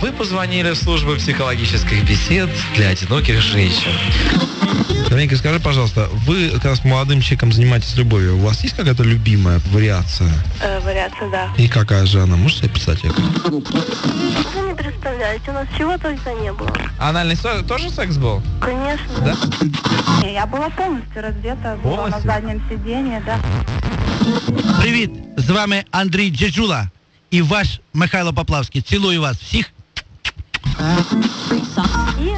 Вы позвонили в службу психологических бесед для одиноких женщин. Ленька, скажи, пожалуйста, вы когда с молодым человеком занимаетесь любовью, у вас есть какая-то любимая вариация? Э, вариация, да. И какая же она? Можете описать ее? Вы не представляете, у нас чего только не было. Анальный со- тоже секс был? Конечно. Да? Я была полностью раздета, была на Полностью? заднем сиденье, да. Привіт! З вами Андрій Джеджула і ваш Михайло Поплавський. Цілую вас всіх. И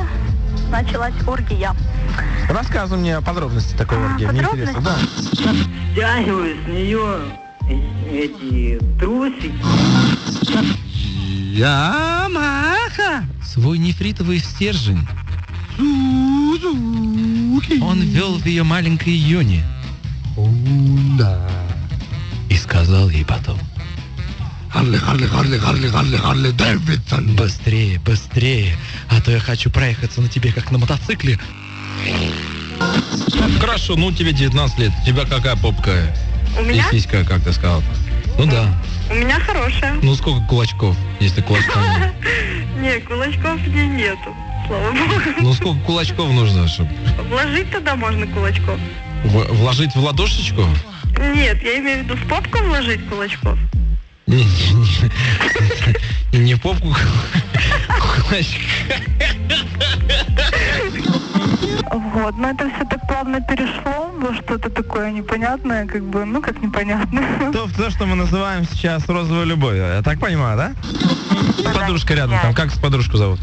началась оргия. Рассказывай мне подробности такой А, оргии. Мне подробности? интересно. Да. стягиваю с нее эти трусики. Ямаха! Свой нефритовый стержень он ввел в ее маленькой юни. И сказал ей потом. Быстрее, быстрее, а то я хочу проехаться на тебе, как на мотоцикле. Хорошо, ну тебе 19 лет. У тебя какая попка? У И меня? сиська, как ты сказал? Ну да. У меня хорошая. Ну сколько кулачков, если кулачков нет? Не, кулачков мне нету. Слава богу. Ну сколько кулачков нужно, чтобы Вложить тогда можно кулачков. вложить в ладошечку? Нет, я имею в виду в попку вложить кулачков. Не, в попку кулачка. Вот, но это все так плавно перешло во что-то такое непонятное, как бы, ну как непонятное. То, то, что мы называем сейчас розовой любовью. Я так понимаю, да? Подружка рядом там. Как подружку зовут?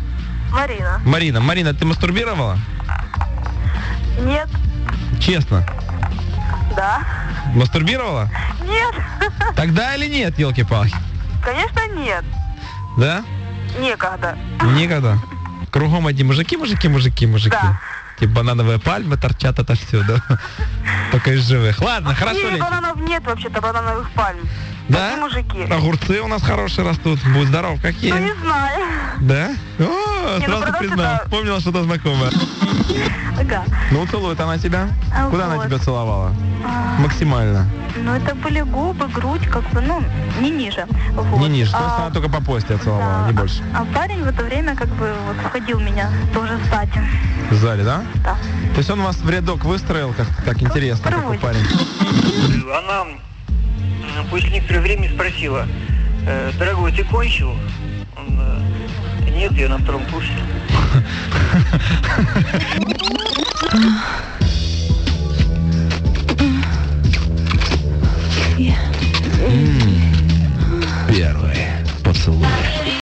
Марина. Марина. Марина, ты мастурбировала? Нет, Честно. Да. Мастурбировала? Нет, Тогда или нет, елки-палки? конечно нет. Да? Некогда. Никогда. Кругом одни мужики, мужики, мужики, мужики. Да. Типа банановые пальмы торчат отовсюду. Только из живых. Ладно, хорошо, Нет, бананов нет вообще-то, банановых пальм. Да? Одни мужики. Огурцы у нас хорошие растут. Будь здоров, какие. Ну, не знаю. Да? О, Не, ну, сразу продать признал. это- Вспомнила что-то знакомое. Ага. Ну, целует она тебя. А Куда она вот. тебя целовала? А, Максимально. Ну, это были губы, грудь, как бы, ну, не ниже. Вот. Не ниже. То есть А, она только по посте целовала, да. не больше. А парень в это время как бы вот входил меня тоже сзади. Сзади, да? Да. То есть он вас в рядок выстроил, как так интересно, какой проводит. парень. Она после некоторого времени спросила, «Э, дорогой, ты кончил? Он, э, нет, я на втором курсе. Первый поцелуй.